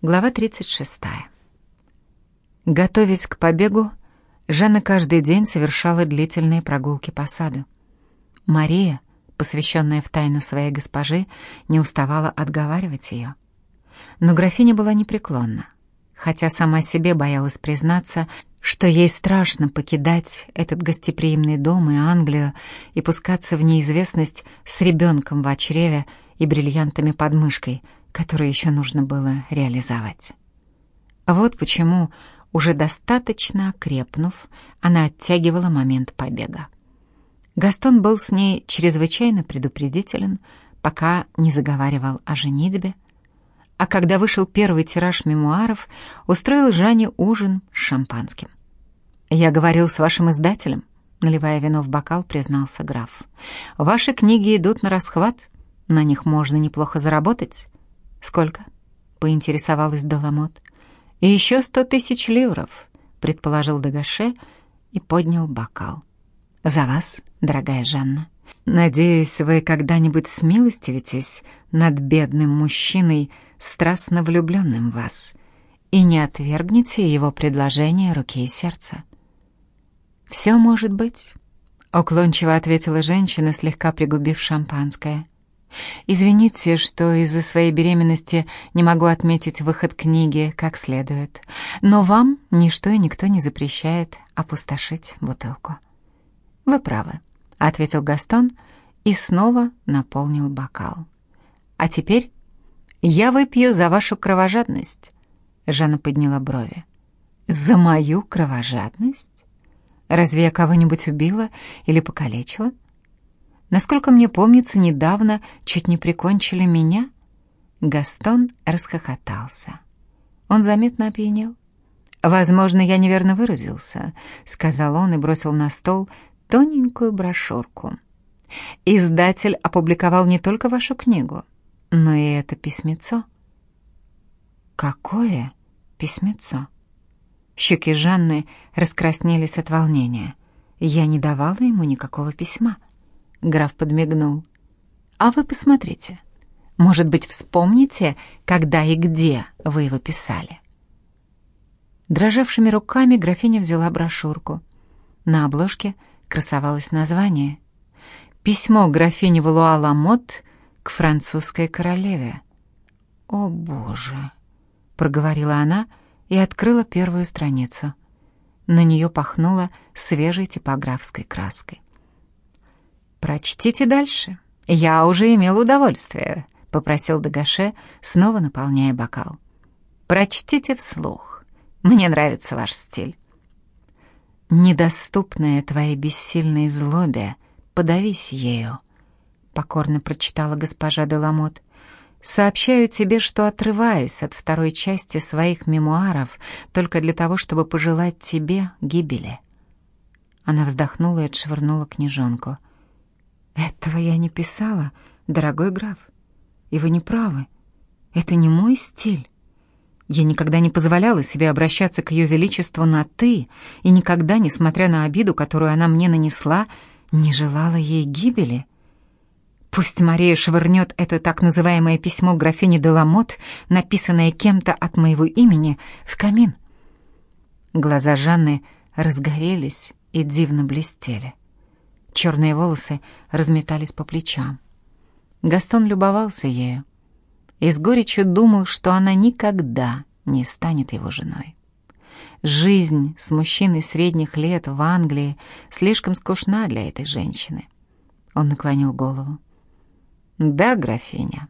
Глава 36. Готовясь к побегу, Жанна каждый день совершала длительные прогулки по саду. Мария, посвященная в тайну своей госпожи, не уставала отговаривать ее. Но графиня была непреклонна, хотя сама себе боялась признаться, что ей страшно покидать этот гостеприимный дом и Англию и пускаться в неизвестность с ребенком в очреве и бриллиантами под мышкой — которые еще нужно было реализовать. Вот почему, уже достаточно окрепнув, она оттягивала момент побега. Гастон был с ней чрезвычайно предупредителен, пока не заговаривал о женитьбе, а когда вышел первый тираж мемуаров, устроил Жанне ужин с шампанским. «Я говорил с вашим издателем», — наливая вино в бокал, признался граф. «Ваши книги идут на расхват, на них можно неплохо заработать. «Сколько?» — поинтересовалась Деламот. «И еще сто тысяч ливров», — предположил Дагаше и поднял бокал. «За вас, дорогая Жанна. Надеюсь, вы когда-нибудь смилостивитесь над бедным мужчиной, страстно влюбленным в вас, и не отвергнете его предложение руки и сердца». «Все может быть», — уклончиво ответила женщина, слегка пригубив шампанское. Извините, что из-за своей беременности не могу отметить выход книги как следует, но вам ничто и никто не запрещает опустошить бутылку. Вы правы, ответил Гастон и снова наполнил бокал. А теперь я выпью за вашу кровожадность. Жанна подняла брови. За мою кровожадность? Разве я кого-нибудь убила или покалечила? Насколько мне помнится, недавно чуть не прикончили меня. Гастон расхохотался. Он заметно опьянел. «Возможно, я неверно выразился», — сказал он и бросил на стол тоненькую брошюрку. «Издатель опубликовал не только вашу книгу, но и это письмецо». «Какое письмецо?» Щеки Жанны раскраснелись от волнения. Я не давала ему никакого письма. Граф подмигнул. «А вы посмотрите. Может быть, вспомните, когда и где вы его писали?» Дрожавшими руками графиня взяла брошюрку. На обложке красовалось название «Письмо графини Валуа-Ламот к французской королеве». «О, Боже!» — проговорила она и открыла первую страницу. На нее пахнуло свежей типографской краской. «Прочтите дальше. Я уже имел удовольствие», — попросил Дагаше, снова наполняя бокал. «Прочтите вслух. Мне нравится ваш стиль». «Недоступная твоей бессильной злобе, подавись ею», — покорно прочитала госпожа Деламот. «Сообщаю тебе, что отрываюсь от второй части своих мемуаров только для того, чтобы пожелать тебе гибели». Она вздохнула и отшвырнула книжонку. «Этого я не писала, дорогой граф. И вы не правы. Это не мой стиль. Я никогда не позволяла себе обращаться к ее величеству на «ты» и никогда, несмотря на обиду, которую она мне нанесла, не желала ей гибели. Пусть Мария швырнет это так называемое письмо графини Деламот, написанное кем-то от моего имени, в камин. Глаза Жанны разгорелись и дивно блестели. Черные волосы разметались по плечам. Гастон любовался ею и с горечью думал, что она никогда не станет его женой. Жизнь с мужчиной средних лет в Англии слишком скучна для этой женщины. Он наклонил голову. «Да, графиня,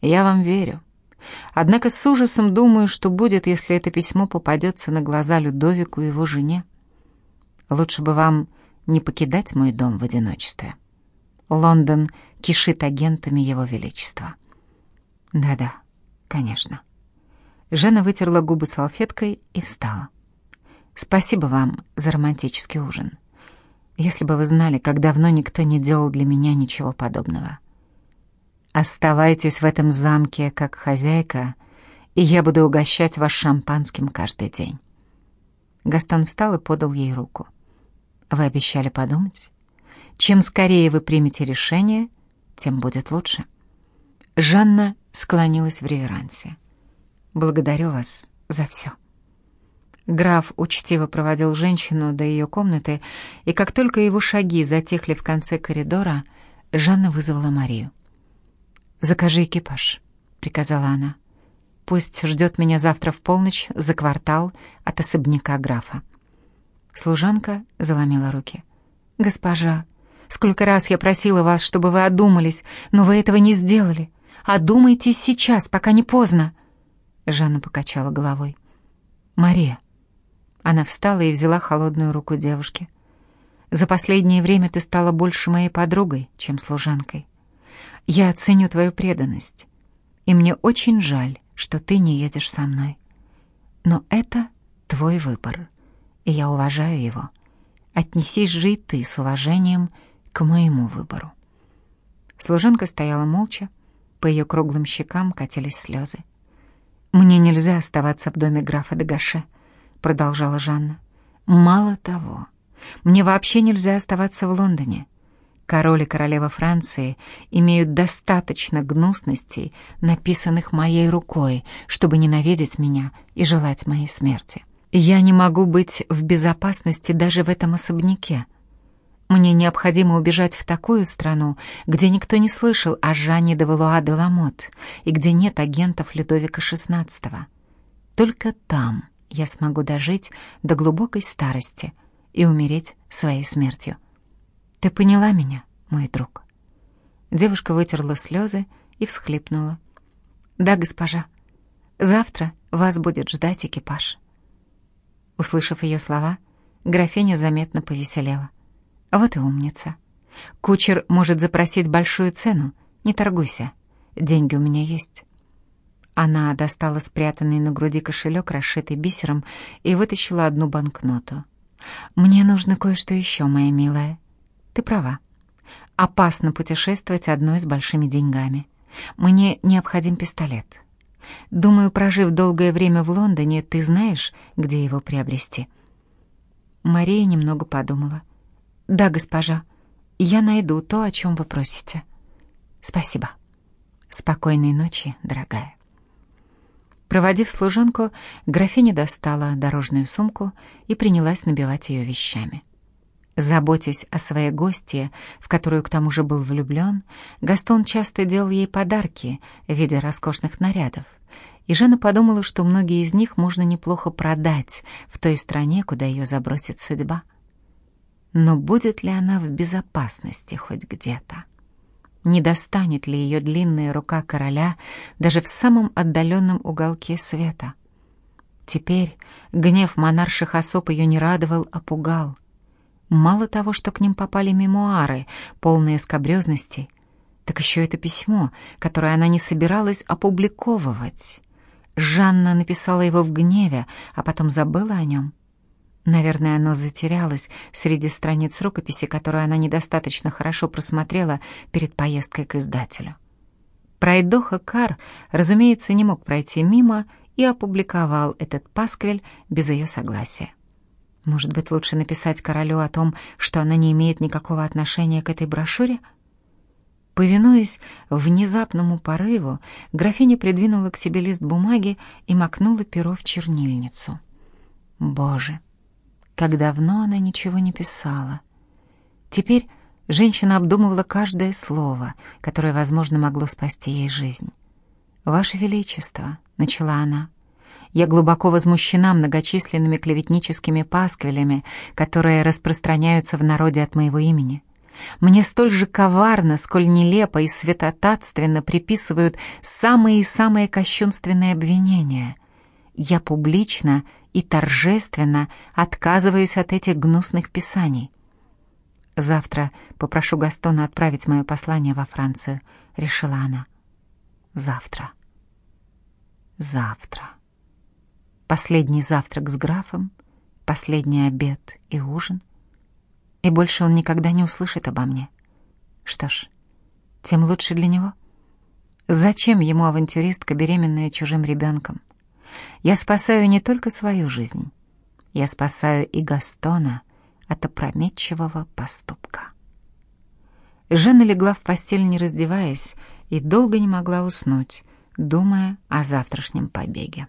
я вам верю. Однако с ужасом думаю, что будет, если это письмо попадется на глаза Людовику и его жене. Лучше бы вам не покидать мой дом в одиночестве. Лондон кишит агентами Его Величества. Да-да, конечно. Жена вытерла губы салфеткой и встала. Спасибо вам за романтический ужин. Если бы вы знали, как давно никто не делал для меня ничего подобного. Оставайтесь в этом замке как хозяйка, и я буду угощать вас шампанским каждый день. Гастон встал и подал ей руку. Вы обещали подумать. Чем скорее вы примете решение, тем будет лучше. Жанна склонилась в реверансе. Благодарю вас за все». Граф учтиво проводил женщину до ее комнаты, и как только его шаги затихли в конце коридора, Жанна вызвала Марию. «Закажи экипаж», — приказала она. «Пусть ждет меня завтра в полночь за квартал от особняка графа». Служанка заломила руки. «Госпожа, сколько раз я просила вас, чтобы вы одумались, но вы этого не сделали. Одумайтесь сейчас, пока не поздно». Жанна покачала головой. «Мария». Она встала и взяла холодную руку девушки. «За последнее время ты стала больше моей подругой, чем служанкой. Я оценю твою преданность, и мне очень жаль, что ты не едешь со мной. Но это твой выбор, и я уважаю его. Отнесись же и ты с уважением к моему выбору». Служанка стояла молча, по ее круглым щекам катились слезы. «Мне нельзя оставаться в доме графа Дагаше», — продолжала Жанна. «Мало того, мне вообще нельзя оставаться в Лондоне. Король и королева Франции имеют достаточно гнусностей, написанных моей рукой, чтобы ненавидеть меня и желать моей смерти. Я не могу быть в безопасности даже в этом особняке. Мне необходимо убежать в такую страну, где никто не слышал о Жанне де Валуа де Ламот и где нет агентов Людовика XVI. Только там я смогу дожить до глубокой старости и умереть своей смертью. Ты поняла меня, мой друг?» Девушка вытерла слезы и всхлипнула. «Да, госпожа. Завтра вас будет ждать экипаж». Услышав ее слова, графиня заметно повеселела. Вот и умница. Кучер может запросить большую цену. Не торгуйся. Деньги у меня есть. Она достала спрятанный на груди кошелек, расшитый бисером, и вытащила одну банкноту. «Мне нужно кое-что еще, моя милая. Ты права. Опасно путешествовать одной с большими деньгами. Мне необходим пистолет. Думаю, прожив долгое время в Лондоне, ты знаешь, где его приобрести». Мария немного подумала. «Да, госпожа, я найду то, о чем вы просите. Спасибо. Спокойной ночи, дорогая». Проводив служанку, графиня достала дорожную сумку и принялась набивать ее вещами. Заботясь о своей гостье, в которую к тому же был влюблен, Гастон часто делал ей подарки в виде роскошных нарядов, и Жанна подумала, что многие из них можно неплохо продать в той стране, куда ее забросит судьба. Но будет ли она в безопасности хоть где-то? Не достанет ли ее длинная рука короля даже в самом отдаленном уголке света? Теперь гнев монарших особ ее не радовал, а пугал. Мало того, что к ним попали мемуары, полные скобрезностей, так еще это письмо, которое она не собиралась опубликовывать. Жанна написала его в гневе, а потом забыла о нем. Наверное, оно затерялось среди страниц рукописи, которую она недостаточно хорошо просмотрела перед поездкой к издателю. Пройдоха Кар, разумеется, не мог пройти мимо и опубликовал этот пасквиль без ее согласия. Может быть, лучше написать королю о том, что она не имеет никакого отношения к этой брошюре? Повинуясь внезапному порыву, графиня придвинула к себе лист бумаги и макнула перо в чернильницу. Боже! Как давно она ничего не писала. Теперь женщина обдумывала каждое слово, которое, возможно, могло спасти ей жизнь. «Ваше Величество», — начала она, — «я глубоко возмущена многочисленными клеветническими пасквилями, которые распространяются в народе от моего имени». Мне столь же коварно, сколь нелепо и святотатственно приписывают самые и самые кощунственные обвинения. Я публично и торжественно отказываюсь от этих гнусных писаний. Завтра попрошу Гастона отправить мое послание во Францию, решила она. Завтра. Завтра. Последний завтрак с графом, последний обед и ужин. И больше он никогда не услышит обо мне. Что ж, тем лучше для него. Зачем ему авантюристка, беременная чужим ребенком? Я спасаю не только свою жизнь, я спасаю и Гастона от опрометчивого поступка. Жанна легла в постель, не раздеваясь, и долго не могла уснуть, думая о завтрашнем побеге.